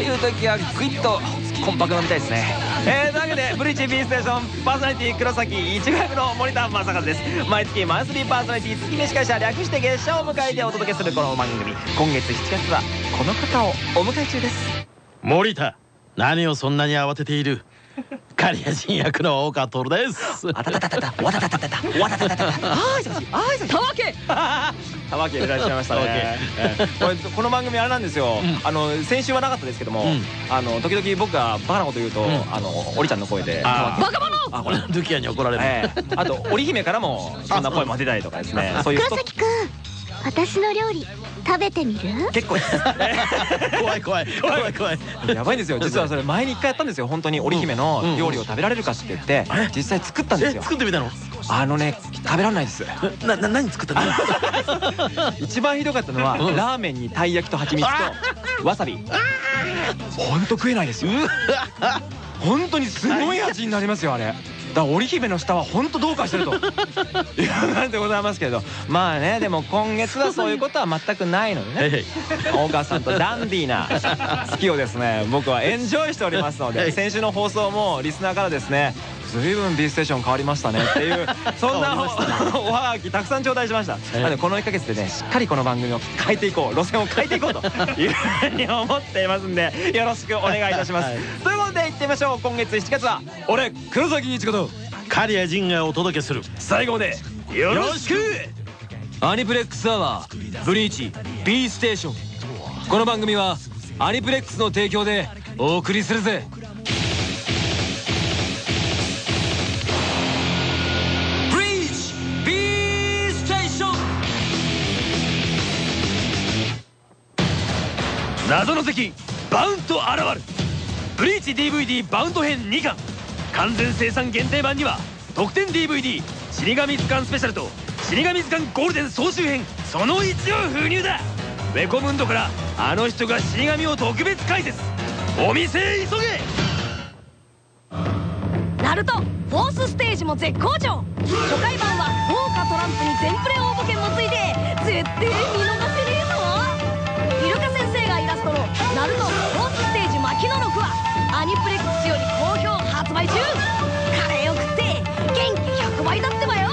こういう時はグイッとコンパク飲みたいですね。えー、というわけでブリーチ B ステーションパーソナリティ黒崎一学の森田正和です。毎月マンスリーパーソナリティ月飯会社略して月謝を迎えてお届けするこの番組今月7月はこの方をお迎え中です。森田何をそんなに慌てている？カリア人役の大川徹です。あたたたたた。わたたたたた。わたたたたた。あーいしあーいし。たわけ。たわけいらっしゃいましたね。ええ。これこの番組あれなんですよ。あの先週はなかったですけどもあの時々僕がバカなこと言うとあのおりちゃんの声でバカ者あこれ。ドキヤに怒られる、ええ。あと織姫からもそんな声も出たりとかですね。そう。いう黒崎くん私の料理食べてみる？結構です 怖い怖い。怖い怖い。やばいんですよ。実はそれ前に一回やったんですよ。本当に織姫の料理を食べられるかって言って実際作ったんですえよ作ってみたの？あのね食べられないです。なな何作ったの？一番ひどかったのはうん。ラーメンにたい焼きと蜂蜜とわさび。本当食えないですよ。本当にすごい味になりますよあれだ織姫の下は本当どうかしてると。いうなんでございますけれど。まあねでも今月はそういうことは全くないのでね。大川さんとダンディーな 月をですね。僕はエンジョイしておりますので先週の放送もリスナーからですね随分 B ステーション変わりましたねっていう そんなおおはがきたくさん頂戴しました。なのでこの1ヶ月でねしっかりこの番組を変えていこう路線を変えていこうというふうに思っていますんでよろしくお願いいたします。はい。ということでいってみましょう。今月7月は俺黒崎一子とカリア人がお届けする。最後までよろしく!アニプレックスアワーブリーチ B ステーション。この番組はアニプレックスの提供でお送りするぜ。ブリーチ B ステーション。謎の敵バウント現るブリーチ DVD バウント編2巻。完全生産限定版には特典 DVD 死神図鑑スペシャルと死神図鑑ゴールデン総集編。その1を封入だ。ウェコムンドからあの人が死神を特別解説。お店へ急げ。ナルトフォースステージも絶好調。初回版は豪華トランプに全プレ応募券もついて絶対見逃せねえぞ。イルカ先生がイラストの「ナルトアニプレックスより好評発売中。カレーを食って元気100倍だってばよ。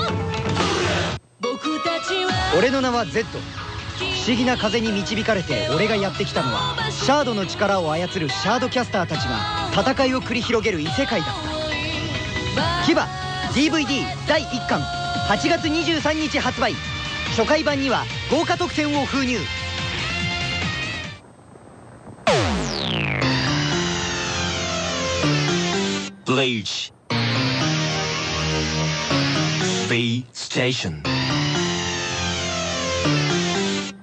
俺の名は Z 不思議な風に導かれて俺がやってきたのはシャードの力を操るシャードキャスターたちが戦いを繰り広げる異世界だった。牙 DVD 第1巻8月23日発売。初回版には豪華特典を封入。Bleach B ステーション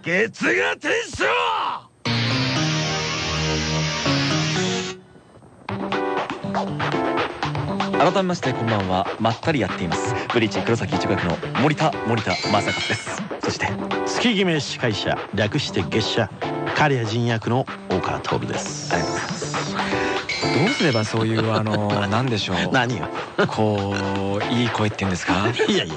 月が改めましてこんばんは。まったりやっています。ブリーチ黒崎一学の森田森田正和です。そして月決め司会者略して月謝カリア人役の大川徹です。ありがとうございますどうすればそういうあのなんでしょう。何よ。こういい声っていうんですか？いやいや。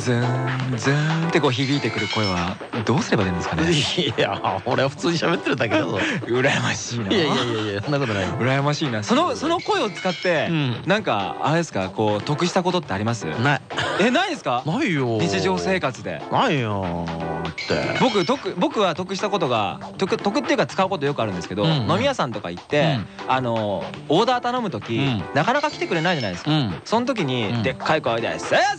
ズーンズーンってこう響いてくる声はどうすれば出るんですかね？いや俺は普通に喋ってるだけだぞ。羨ましいな。いやいやいやいやそんなことない羨ましいな。そのその声を使って、うん。なんかあれですか？こう得したことってあります？ない。えないですか？ないよ。日常生活で。ないよって。僕得僕は得したことが得得っていうか使うことよくあるんですけど、うん飲み屋さんとか行って、あのオーダー頼む時、うん。なかなか来てくれないじゃないですか、うん。その時に、うん。でっかい声で「すいませ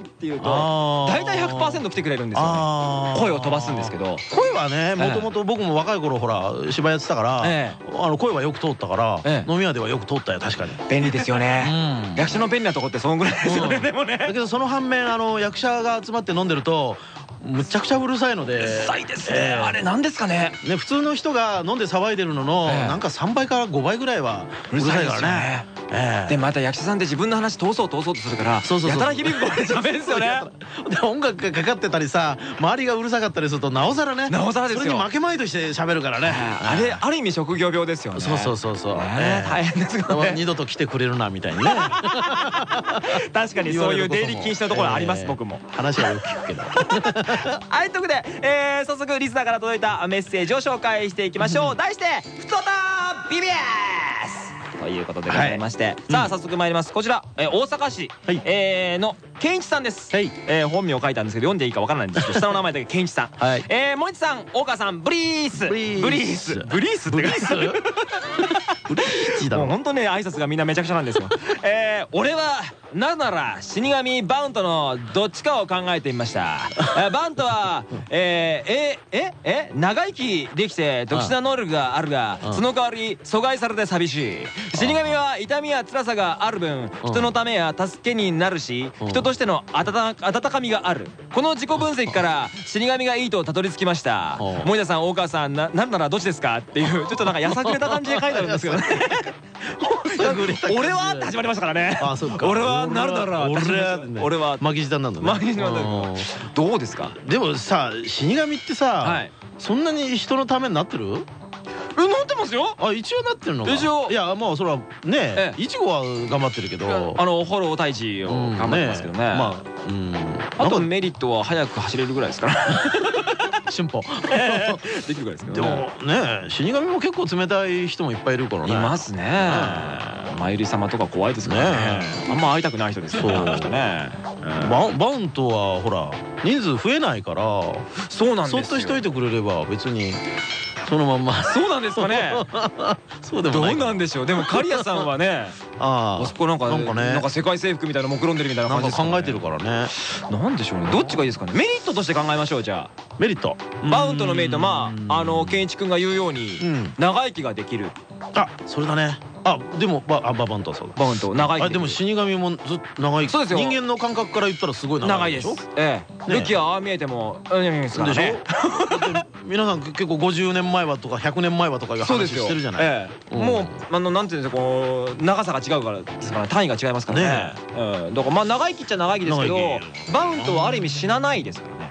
ん!」って言うと大体100%来てくれるんですよね。声を飛ばすんですけど。声はねもともと僕も若い頃ほら芝居やってたから、えあの声はよく通ったから、ええ。飲み屋ではよく通ったよ確かに、便利ですよね、うん。役者の便利なとこってそのぐらいですよね、うん。でもね。だけどその反面あの役者が集まって飲んでるとむちゃくちゃうるさいので。うるさいですね、ええ。あれなんですかね？ね普通の人が飲んで騒いでるのの、ええ。なんか3倍から5倍ぐらいはうるさいからね。ええ。でまた役者さんって自分の話通そう通そうとするからそうそうそう。やたら響く声で喋るんですよね。で音楽がかかってたりさ周りがうるさかったりするとなおさらねなおさらですよ。それに負けまいとして喋るからね。あれある意味職業病ですよね。そうそうそうそう。ねえ。え大変ですよね。二度と来てくれるなみたいにね。確かにそういう出入り禁止のところあります、ええ僕も。話はよく聞くけど はいということで、えー、早速リスナーから届いたメッセージを紹介していきましょう、題して「ふつおた BBS」ということでございまして、さあ早速参ります。こちら、えー大阪市、はい。えーの健一さんです、はい。えー本名を書いたんですけど読んでいいかわからないんですけど 下の名前だけ健一さん、はい。えー、森地さん大川さんブリース。ブリース。ブリース。ブリース？ってブリース？ブリーチだろ。もう本当ね挨拶がみんなめちゃくちゃなんですよ。えー、俺はなぜなら死神バウントのどっちかを考えてみました。えーバウントはえー、えええ長生きできて特殊な能力があるがうん。その代わり阻害されて寂しい。死神は痛みや辛さがある分人のためや助けになるしうん。人としての温温かみがある。この自己分析から死神がいいとたどり着きました。う。ん森田さん大川さんななんならどっちですか？っていう ちょっとなんかやさぐれた感じで書いてあるんですけどね。俺はって始まりましたからね。あそうか。俺はなるなら俺は俺は巻き舌なんだね。巻き舌なんだうんどうですか？でもさ死神ってさ、はい。そんなに人のためになってる？えなってますよ。あ一応なってるのか。一応いやまあそれはねええ。いちごは頑張ってるけど。あのフォロー退治をうん頑張ってますけどね。まあうん。あとメリットは早く走れるぐらいですから 進歩 できるぐらいですけどでもね死神も結構冷たい人もいっぱいいるからね。いますね。まゆり様とか怖いですからね。ねあんま会いたくない人ですよねバウバウントはほら人数増えないからそうなんですよ。そっとしといてくれれば別にそのまんま。そうなんですかね。そうでもどうかなんでしょう。でも刈谷さんはね ああ。そこなんかなんかね。なんか世界征服みたいなの目論んでるみたいな感じ考えてるからね。なんでしょうね。どっちがいいですかね。メリットとして考えましょうじゃあ。メリットバウントのメリットまうん。ああの健一君が言うようにうん。長生きができる。あそれだね。あでもばあババウントはそうだ。バウント長生きあでも死神もずっと長生き。そうですよ。人間の感覚から言ったらすごい長長いでいでしょす。ええ。ねルキはああ見えてもうんでしょ皆さん結構50年前はとか100年前はとかいう話してるじゃないええうんもうあのなんていうんですかこう長さが違うからですから単位が違いますからねねうんだからまあ長生きっちゃ長生きですけど長バウントはある意味死なないですからね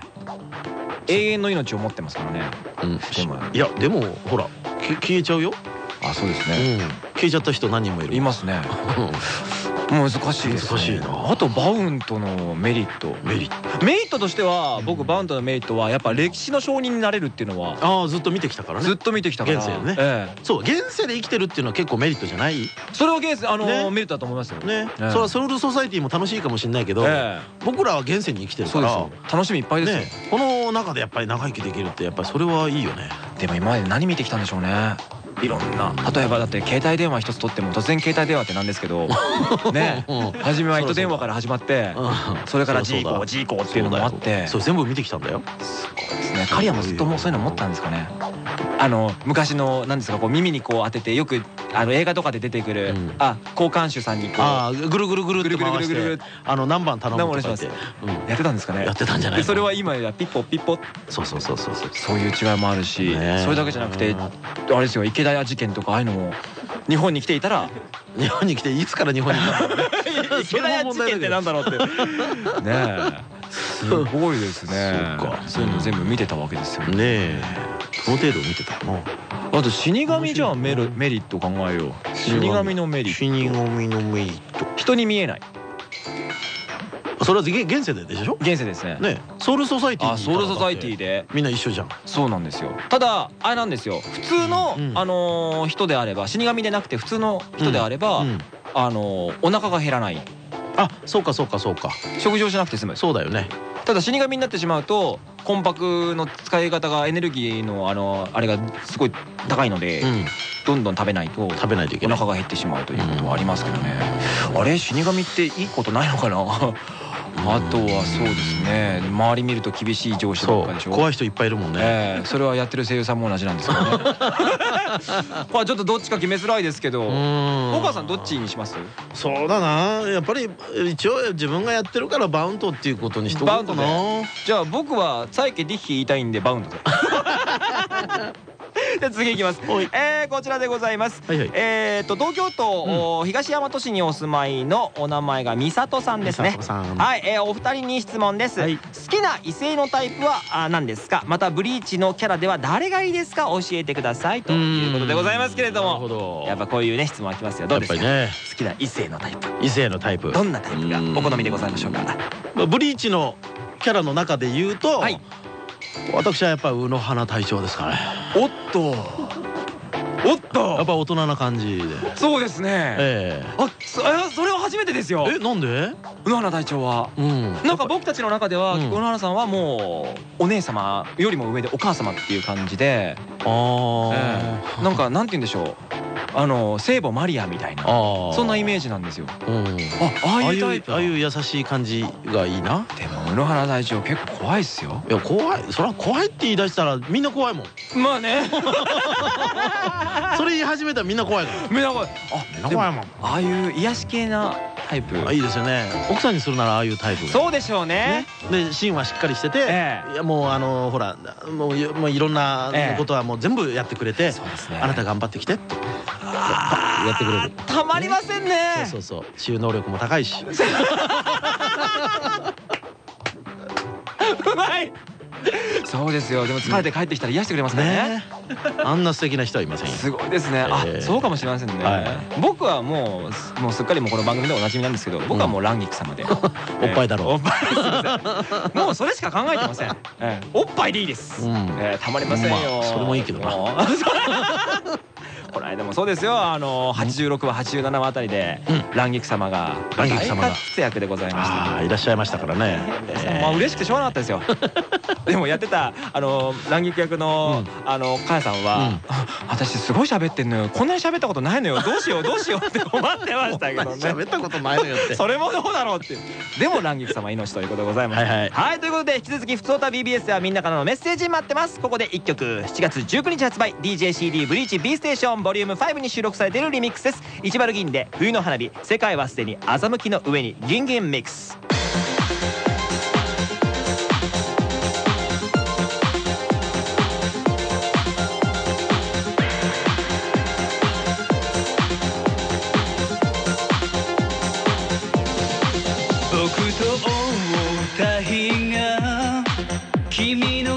永遠の命を持ってますからね。うん。でもいやでもほらき消えちゃうよ。あそうですうん。消えちゃった人何人もいる。いますね。難しいですね。難しいな。あとバウントのメリット。メリット。メリットとしては僕バウントのメリットはやっぱ歴史の証人になれるっていうのはああずっと見てきたからね。ずっと見てきたから。現世ね。ええ。そう現世で生きてるっていうのは結構メリットじゃない？それを現世あのね。メリットだと思いますよ。ね。ええ。それはソウルソサイティも楽しいかもしれないけどえ僕らは現世に生きてえるから。楽しみいっぱいですよ。ねこの中でやっぱり長生きできるってやっぱりそれはいいよね。でも今まで何見てきたんでしょうね。いろんな。例えばだって携帯電話一つ取っても突然携帯電話ってなんですけど ね。うん初めは糸電話から始まってそれからジーコージーコーっていうのもあって。そう全部見てきたんだよ。すごいですね。刈谷もずっともうそういうの持ったんですかね。あの昔の何ですかこう耳にこう当ててよくあの映画とかで出てくる、うん。あ交換手さんにこうああぐるぐるぐるぐるぐるぐるぐるて。あの何番頼むとか言って。やってたんですかね。やってたんじゃないそれは今やピッポピッポそうそうそうそうそう。そういう違いもあるし、それだけじゃなくてあれですよ池田屋事件とかああいうのも日本に来ていたら。日本に来ていつから日本に来たの？池田屋事件ってなんだろうって。ねえすごいですね。そうか。そういうの全部見てたわけですよ。ねえ。その程度見てたかな。あと死神じゃあメリット考えよう。死神。のメリッ死神のメリット。ト人に見えない。それは現現世ででしょ？現世ですね。ねソウルソサイティあソウルソサイティでで。みんな一緒じゃん。そうなんですよ。ただあれなんですよ。普通の、うんあのー人であれば死神でなくて普通の人であれば、うん。あのーお腹が減らないあそうかそうかそうか。食事をしなくて済む。そうだよね。ただ死神になってしまうと魂魄の使い方がエネルギーのあのあれがすごい高いので、うん。どんどん食べないと食べないといけない。お腹が減ってしまうということはありますけどね、あれ？死神っていいことないのかな？あとはそうですね。周り見ると厳しい上司ばそっかでしょ。う怖い人いっぱいいるもんね。ええそれはやってる声優さんも同じなんですけどね。これちょっとどっちか決めづらいですけど。うおん母さんどっちにします？そうだな。やっぱり一応自分がやってるからバウントっていうことにしとこうかな。バウンじゃあ僕はサイケディッヒ言いたいんでバウンドで じゃあ次いきます。はい。えーこちらでございます。はいはい。えーと東京都お東大和市にお住まいのお名前が美里さんですね。はいえーお二人に質問です。はい。好きな異性のタイプはあ何ですか？またブリーチのキャラでは誰がいいですか？教えてください。ということでございますけれどなるほもど。やっぱこういうね質問はきますよ。どうですか？ね。好きな異性のタイプ異性のタイプ。どんなタイプがお好みでございましょうか？まあブリーチのキャラの中で言うと、はい私はやっぱ宇野花隊長ですかね。おっと。おっやっとぱ大人な感じで。そうですね。えあそえそれは初めてですよ。ええなんで？宇野花隊長は。うん。なんか僕たちの中では宇野花さんはもうお姉様よりも上でお母様っていう感じで、あー、ええ。なんかなんて言うんでしょうあの聖母マリアみたいなそんなイメージなんですよ。うん。ああいいうタイプうああいう優しい感じがいいな。でも宇野花隊長結構怖いっすよ。いや怖い。そりゃ怖いって言い出したらみんな怖いもん。まあね。それ言い始めたらみんな怖いから。みんな怖い。あもんああいう癒し系なタイプ。あいいですよね。奥さんにするならああいうタイプ。がそうでしょうね。ね。で芯はしっかりしてて、ええ。いやもうあのほらもういもういろんなええ。ことはもう全部やってくれて、あなた頑張ってきてって。やってくれるたまりませんね。そうそうそう。収納力も高いし。うまい そうですよ。でも疲れて帰ってきたら癒してくれますからね。ね。あんな素敵な人はいませんよ。すごいですね。あええそうかもしれませんね。はい。僕はもうすもうすっかりもうこの番組でおなじみなんですけど僕はもう乱菊様で。おっぱいだろう。おっぱい もうそれしか考えてません。ええ。おっぱいでいいです。たまりませんよ。まあそれもいいけどな。この間もそうですよ。あの86話87話あたりでうん。乱菊様が大活躍でございました。いらっしゃいましたからね、ええまあ嬉しくてしょうがなかったですよでもやってたあの乱劇役のうん。あのかやさんはうん「私すごい喋ってんのよ。こんなに喋ったことないのよ。どうしようどうしよう」って困ってましたけどね。喋ったことないのよって。それもどうだろうって。でも乱劇様命ということでございます。はいはい。ということで引き続き「ふつおた BBS」ではみんなからのメッセージ待ってます。ここで1曲。7月19日発売。DJCD ブリーチ B ステーションボリューム5に収録されているリミックスです。一丸銀で冬の花火。世界はすでに欺きの上にギンギンミックス君の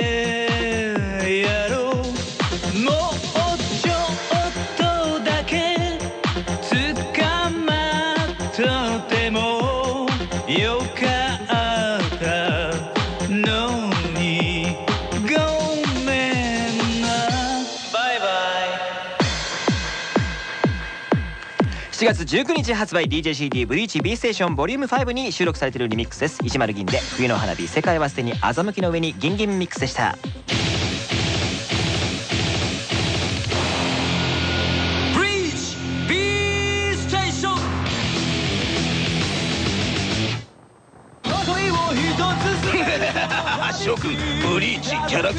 月19日発売 DJCD ブリーチ B ステーション Vol.5 に収録されているリミックスです。10銀で冬の花火世界はすでに欺きの上にギンギンミックスでした。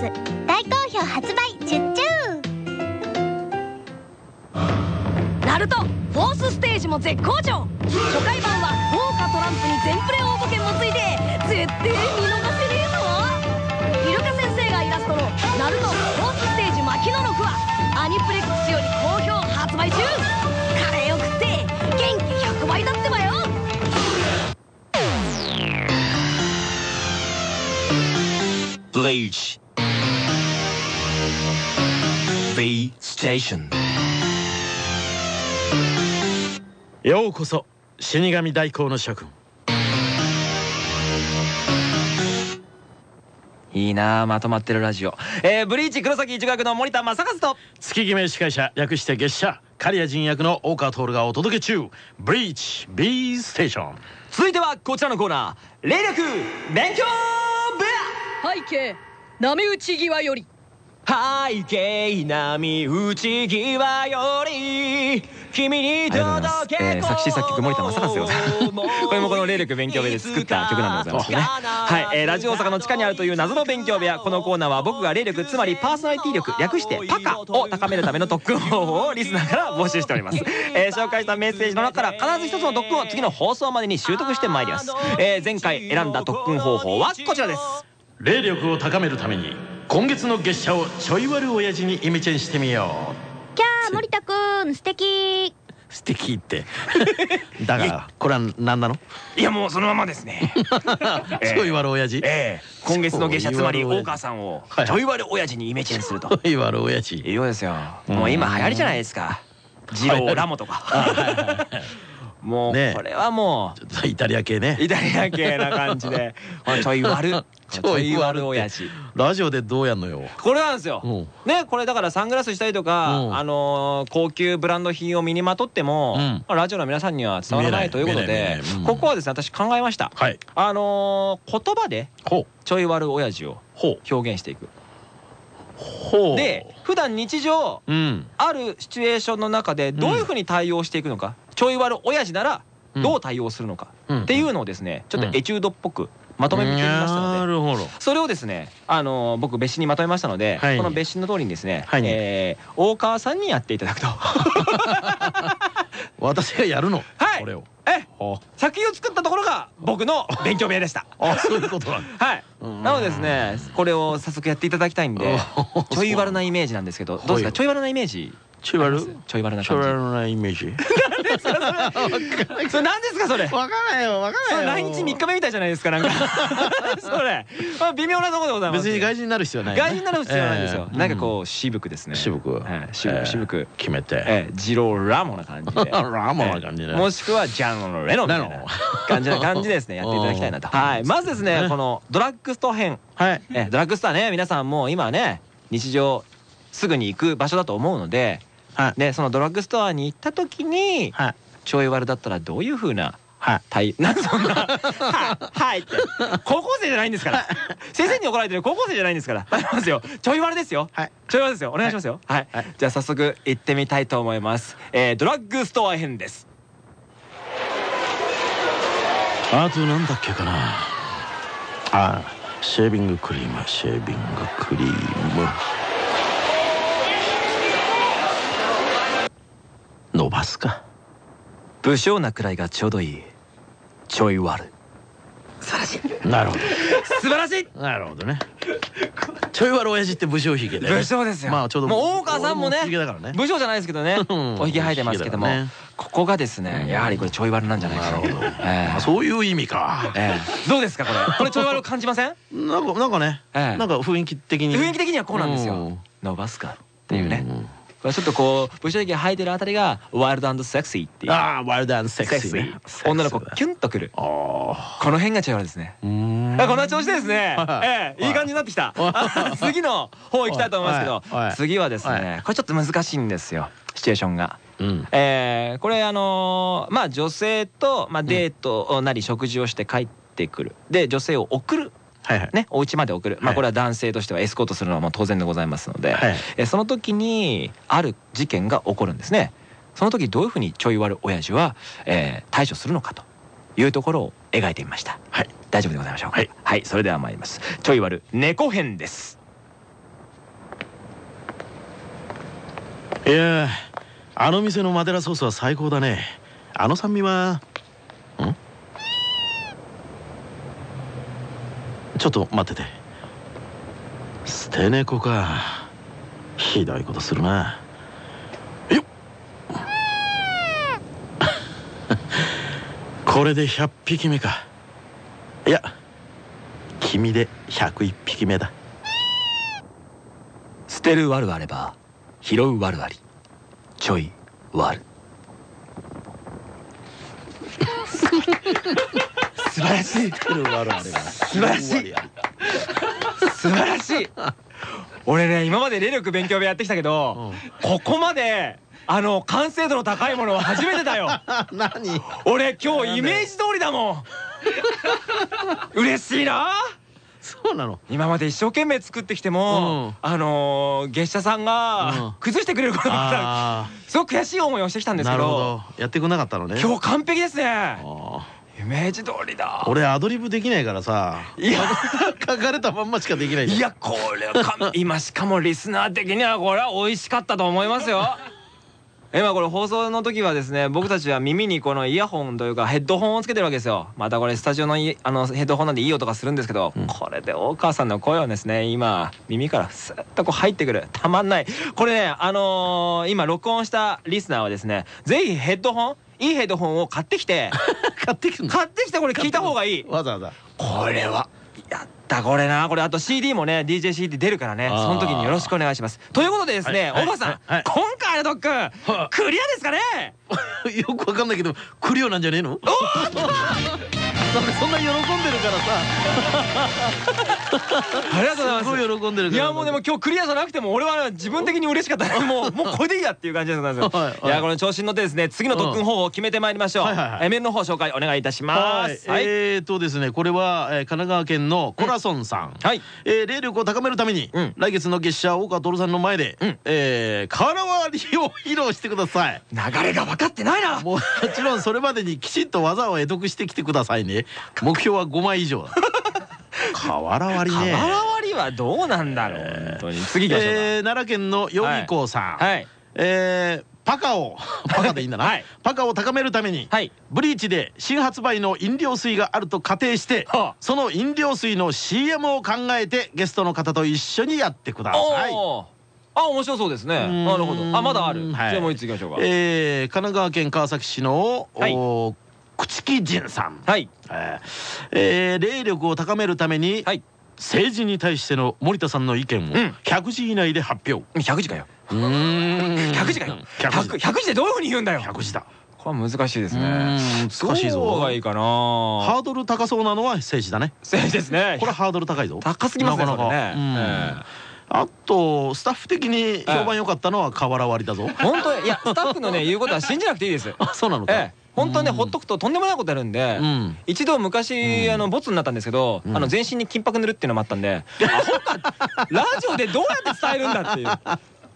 大好評発売チュッチューナルトフォースステージも絶好調。初回版は豪華トランプに全プレ応募券もついて絶対見逃せねえぞ。イルカ先生がイラストの「ナルトフォースステージ牧野の句」はアニプレックスより好評発売中。カレーを食って元気100倍だってばよ。Bleach B Station ようこそ死神代行の諸君。いいなあまとまってるラジオ。えー、ブリーチ黒崎一学の森田正和と。月決め司会者略して月謝。刈谷陣役の大川徹がお届け中。ブリーチ B ステーション続いてはこちらのコーナー。霊力勉強部屋。背景波打ち際より背景波打ち際より君に届け、えー、作詞作曲森田正和でございますこれもこの霊力勉強部屋で作った曲なんでございますねはい、えー、ラジオ大阪の地下にあるという謎の勉強部屋。このコーナーは僕が霊力つまりパーソナリティ力略してパカを高めるための特訓方法をリスナーから募集しております、えー、紹介したメッセージの中から必ず一つの特訓を次の放送までに習得してまいります、えー、前回選んだ特訓方法はこちらです。霊力を高めるために今月の月謝をちょい悪親父にイメチェンしてみよキャー森田くん素敵。う素敵って。だからこれは何なの？いやもうそのままですね。ちょい悪親父ええ。今月の月謝つまり大川さんをはい。ちょい悪親父にイメチェンすると。ちょい悪親父いいようですよ。もう今流行りじゃないですか。ジローラモとか。もうねこれはもちょっとイタリア系ね。うイタリア系な感じで。ちょい悪ちょい悪親父。ラジオでどうやんのよ。これなんですよ。うん。ねこれだからサングラスしたりとかうん。あのー高級ブランド品を身にまとってもラジオの皆さんには伝わらないということでここはですね私考えました。はい。あのー言葉でちょい悪親父を表現していく。で普段日常うん。あるシチュエーションの中でどういうふうに対応していくのか、ちょい悪親父ならどう対応するのか、うんっていうのをですねちょっとエチュードっぽくまとめてみましたので、なるほど。それをですね、あのー僕別紙にまとめましたので、はい。この別紙の通りにですね、はい。えー大川さんにやっていただくと。私がやるの？はい。これを。えほ作品を作ったところが僕の勉強部屋でした。う あそういうことなんだ。はい、うん。なのでですねこれを早速やっていただきたいんでおちょい悪なイメージなんですけどどうですはいかちょい悪なイメージちょい悪ちょい悪なちょい感じ悪なイメージ？それ何ですかそれ？わからないよ。わからないよ来日3日目みたいじゃないですかなんか。それ。まあ微妙なところでございます。別に外人になる必要はないね。外人になる必要はないんですよ。ええ。なんかこう渋くですね。渋く。はい。渋く。決めて。ええ。ジローラモな感じで。ラモな感じね。ええ。もしくはジャンのレノみたいなレノ感じな感じでですね。やっていただきたいなと。はい。まずですねこのドラッグストア編。はい。ええドラッグストアね皆さんもう今ね日常すぐに行く場所だと思うのではい。ねそのドラッグストアに行った時にはい。ちょい悪だったらどういう風なはい。対 なんでそんな。はい。はいって。高校生じゃないんですから。先生に怒られてる高校生じゃないんですから。頼みますよ。ちょい悪ですよ。はい。ちょい悪ですよ。お願いしますよ。はい、はい。じゃあ早速行ってみたいと思います、えー、ドラッグストア編です。あとなんだっけかな。あシェービングクリーム。シェービングクリーム伸ばすか。不詳なくらいがちょうどいい。ちょい悪素晴らしい。なるほ素晴らしい。どなるほどね。ちょい悪親父って武将髭で、武将ですよ。まあちょうどもう大川さんもね俺髭だからね。武将じゃないですけどね。うん。おひげ生えてますけども、ここがですねやはりこれちょい悪なんじゃないか。なるほど、ええ。あそういう意味か。ええ。どうですかこれ？これちょい悪を感じません？なんかなんかね、ええ。なんか雰囲気的に。雰囲気的にはこうなんですよ。うん。伸ばすかっていうね。んこれちょっとこう武将髭生えてるあたりがワイルドセクシーっていう。ああワイルドセクシーね。女の子キュンとくる。この辺がちょい悪ですね。こんな調子でですね。はい。ええい。い感じになってきた。はい。次の方行きたいと思いますけど次はですはねこれちょっと難しいんですよシチュエーションが。うん。えーこれあのーまあ女性と、まあ、デートなり食事をして帰ってくる。で女性を送るはいはい。ねお家まで送る、まあ、はい。これは男性としてはエスコートするのはもう当然でございますので、はい。えーその時にある事件が起こるんですね。その時どういうふうにちょい悪親父は、えー対処するのかというところを描いてみました。はい。大丈夫でございましょうか？はい、はい、それでは参ります。ちょい悪猫編です。いやーあの店のマデラソースは最高だね。あの酸味はちょっと待ってて。捨て猫か。ひどいことするな。よっ。これで100匹目か。いや君で101匹目だ。捨てるワルあれば拾うワルあり。ちょいワル 素晴らしい。素晴らしい素晴らしい俺ね今まで霊力勉強部やってきたけど、ここまであの完成度の高いものは初めてだよ。何？俺今日イメージ通りだもん。嬉しいな。そうなの？今まで一生懸命作ってきても、あのー月謝さんうん。が崩してくれることがあったあすごく悔しい思いをしてきたんですなるほけど。どやってくんなかったのね。今日完璧ですねイメージ通りだ。俺アドリブできないからさ。いや。書かれたまんましかできないいやこれはか 今しかもリスナー的にはこれは美味しかったと思いますよ。今これ放送の時はですね僕たちは耳にこのイヤホンというかヘッドホンをつけてるわけですよ。またこれスタジオのいあのヘッドホンなんでいい音がするんですけど、これで大川さんの声をですね今耳からスッとこう入ってくる。たまんない。これねあのー今録音したリスナーはですねぜひヘッドホンいいヘッドホンを買ってきて 買ってきて買ってきてこれ聞いた方がいい。わざわざ。これはやったこれな。これあと CD もね DJCD 出るからね。その時によろしくお願いします。ということでですねはい大川さん今回の特訓クリアですかね？よくわかんないけどクリオなんじゃねえの？なんかそんな喜んでるから ありがとうございます。さすごい喜んでるいやもうでも今日クリアじゃなくても俺は自分的に嬉しかった。もうもうこれでいいやっていう感じなんですよ。はいはい。いやこの調子に乗ってですね次の特訓方法を決めてまいりましょう。メールの方紹介お願いいたしまはい。すはい。えーとですねこれはえー神奈川県のコラソンさん。はい。えー霊力を高めるためにうん。来月の月謝大川徹さんの前でうん。えー瓦割りを披露してください。流れが分かってないな。もちろんそれまでにきちんと技を得得してきてくださいね。目標は5枚以上。だ瓦割りね。瓦割りはどうなんだろう本当に。次行きましょうか。えー奈良県のヨギコウさん、はい。えーパカを パカでいいんだな、はい。パカを高めるために、はい。ブリーチで新発売の飲料水があると仮定して、はあ。その飲料水の CM を考えてゲストの方と一緒にやってください。あ面白そうですね。ん。なるほど。あまだある。じはい。ゃあもう一つ行きましょうか。えー神奈川県川崎市の、はい。お朽木仁さん、はい。えーえー霊力を高めるために、はい。政治に対しての森田さんの意見をうん。100字以内で発表。100字かよ。うーん。100字かよ。100 100, 100字でどういうふうに言うんだよ。100字だ。これは難しいですね。難しいぞ。がいいかな。ハードル高そうなのは政治だね。せいですね。これハードル高いぞ。高すぎますねあとスタッフ的に評判良かったのは瓦割りだぞ。本当いやスタッフのね言うことは信じなくていいです。あそうなのか。ええ。本当ねほっとくととんでもないことあるんでうん。一度昔あのボツになったんですけどあの全身に金箔塗るっていうのもあったんでアホかラジオでどうやって伝えるんだっていう。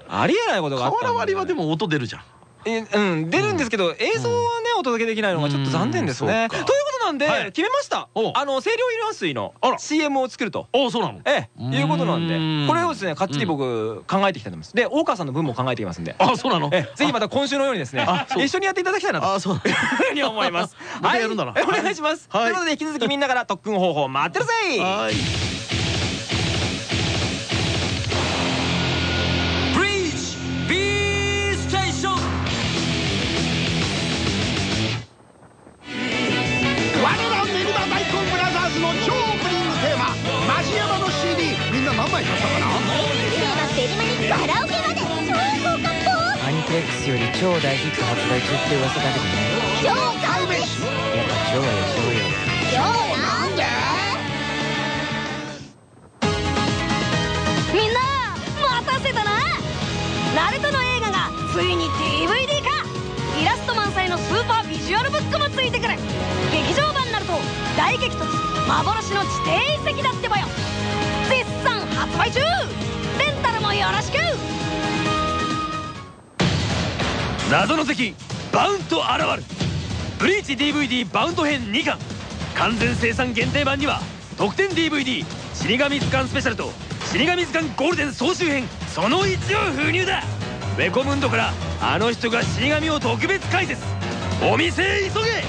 ありえないことがあった瓦割りはでも音出るじゃん。えうん出るんですけど映像はねお届けできないのがちょっと残念ですね。ということなんではい。決めました。おあの清涼飲料水の CM を作ると。おそうなの。ええ、いうことなんで。これをですねかっちり僕考えてきたと思います。で大川さんの分も考えてきますんで。あそうなの？ええぜひまた今週のようにですね一緒にやっていただきたいなと。あそう。いうふうに思います。またやるんだな。はい。お願いします。とはい。いうことで引き続きみんなから特訓方法待ってるぜ超大ヒット発売中って噂だけどね超買うべやっぱ超はよ超よ超なんでみんな待たせたなナルトの映画がついに DVD 化イラスト満載のスーパービジュアルブックもついてくる劇場版ナルト大激突幻の地底遺跡だってばよ絶賛発売中レンタルもよろしく謎の敵バウント現る。ブリーチ DVD バウント編2巻。完全生産限定版には特典 DVD 死神図鑑スペシャルと死神図鑑ゴールデン総集編。その1を封入だ。ウェコムンドからあの人が死神を特別解説。お店へ急げ。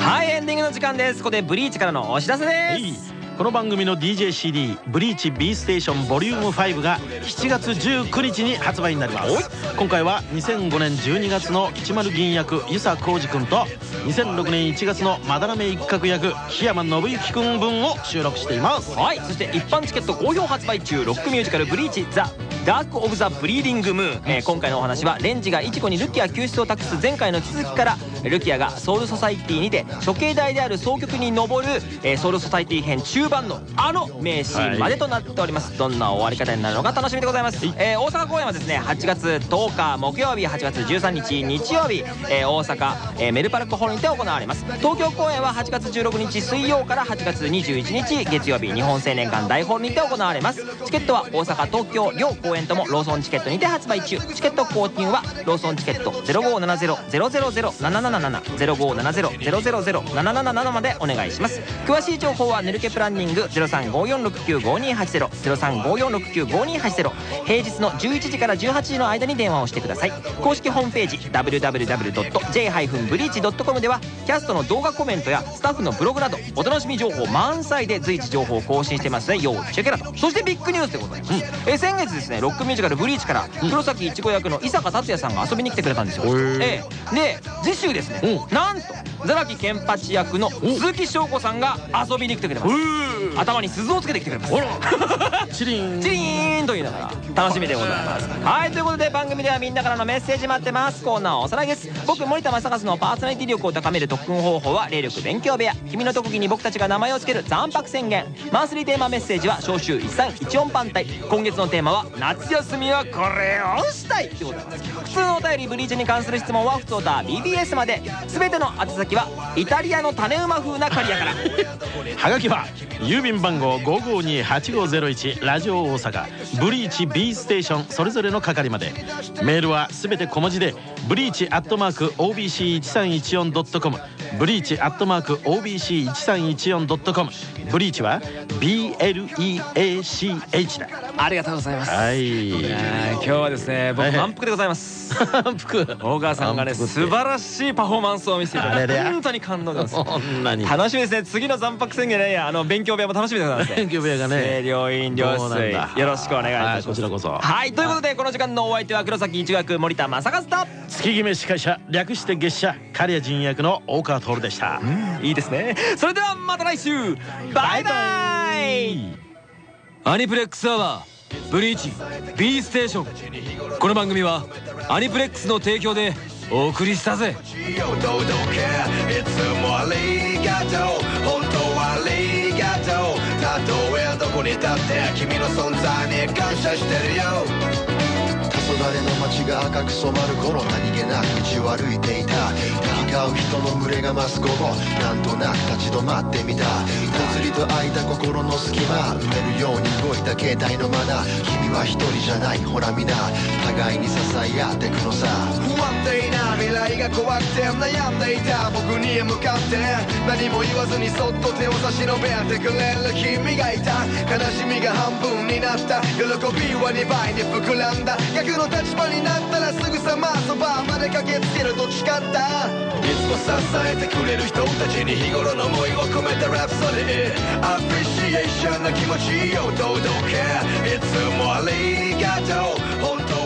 はいエンディングの時間です。ここでブリーチからのお知らせですこの番組の DJCD「ブリーチ B ステーションボリューム5が7月19日に発売になります。今回は2005年12月の吉丸銀役遊佐浩二君と2006年1月のまだらめ一角役檜山信之君分を収録しています。はい。そして一般チケット好評発売中ロックミュージカル「ブリーチザ・ダーク・オブ・ザ・ブリーディング・ムー。ン」えー今回のお話はレンジがイチコにルキア救出を託す前回の続きからルキアがソウルソサイティにて処刑台である総局に上る、えーソウルソサイティ編中盤のあの名シーンまでとなっております。どんな終わり方になるのか楽しみでございます、えー大阪公演はですね8月10日木曜日8月13日日曜日、えー大阪、えーメルパルクホールにて行われます。東京公演は8月16日水曜から8月21日月曜日日本青年館大ホールにて行われます。チケットは大阪東京両公演ともローソンチケットにて発売中。チケット購入はローソンチケット0570-000-777 0570-000-777までお願いします。詳しい情報はネルケプランニング0354695280 0354695280平日の11時から18時の間に電話をしてください。公式ホームページ www.j-breach.com ではキャストの動画コメントやスタッフのブログなどお楽しみ情報満載で随時情報を更新してますので要チェケラとそしてビッグニュースでございます、えー先月ですねロックミュージカル「ブリーチ」から黒崎いちご役の伊坂達也さんが遊びに来てくれたんですよ。ええ。で次週ですね。なんと。ザラキケンパチ役の鈴木翔子さんが遊びに来てくれます。頭に鈴をつけてきてくれます。チリン。チリーンと言いながら楽しみでございます。はい。ということで番組ではみんなからのメッセージ待ってます。コーナーおさらいです。僕森田正和のパーソナリティ力を高める特訓方法は霊力勉強部屋。君の特技に僕たちが名前を付ける残白宣言。マンスリーテーマメッセージは召集1314番隊今月のテーマは夏休みはこれをしたい。でございます普通のお便りブリーチに関する質問は普通だ BBS まで。全ての宛先はイタリアの種馬風な刈谷から。はがきは郵便番号5528501ラジオ大阪ブリーチ B ステーションそれぞれの係まで。メールはすべて小文字でブリーチアットマーク OBC1314.com ブリーチアットマーク OBC1314.com ブリーチは BLEACH だ。ありがとうございます。はい。今日はですね僕はい。満腹でございます。反復大川さんがね素晴らしいパフォーマンスを見せていただいて本当に感動でございます楽しみですね。次の残白宣言ね。あの勉強部屋も楽しみでございます勉強部屋がね。清涼飲料そうなん水だ。よろしくお願いいたしはます。こちらこそ。はいということでこの時間のお相手は黒崎一学森田正和と。月決め司会者略して月謝刈谷陣役の大川徹でした。いいですね。それではまた来週。バイバイ。アニプレックスアワーブリーチ B ステーション。この番組はアニプレックスの提供でお送りしたぜ。いつもありがとう。本当はありがとう。たとえどこに立って君の存在に感謝してるよ。黄昏の街が赤く染まる頃何気なく道を歩いていた。行う人の群れが増す午後なんとなく立ち止まってみた。ぽつりと空いた心の隙間埋めるように動いた携帯のマナー君は一人じゃないほら皆互いに支え合ってくのさ。不安定な未来が怖くて悩んでいた。僕に向かって何も言わずにそっと手を差し伸べてくれる君がいた。悲しみが半分になった。喜びは2倍に膨らんだ。逆の立場になったらすぐさまそばまで駆けつけると誓った。いつも支えてくれる人たちに日頃の思いを込めたラプソディアプリシエーションな気持ちを届けいつもありがとう。本当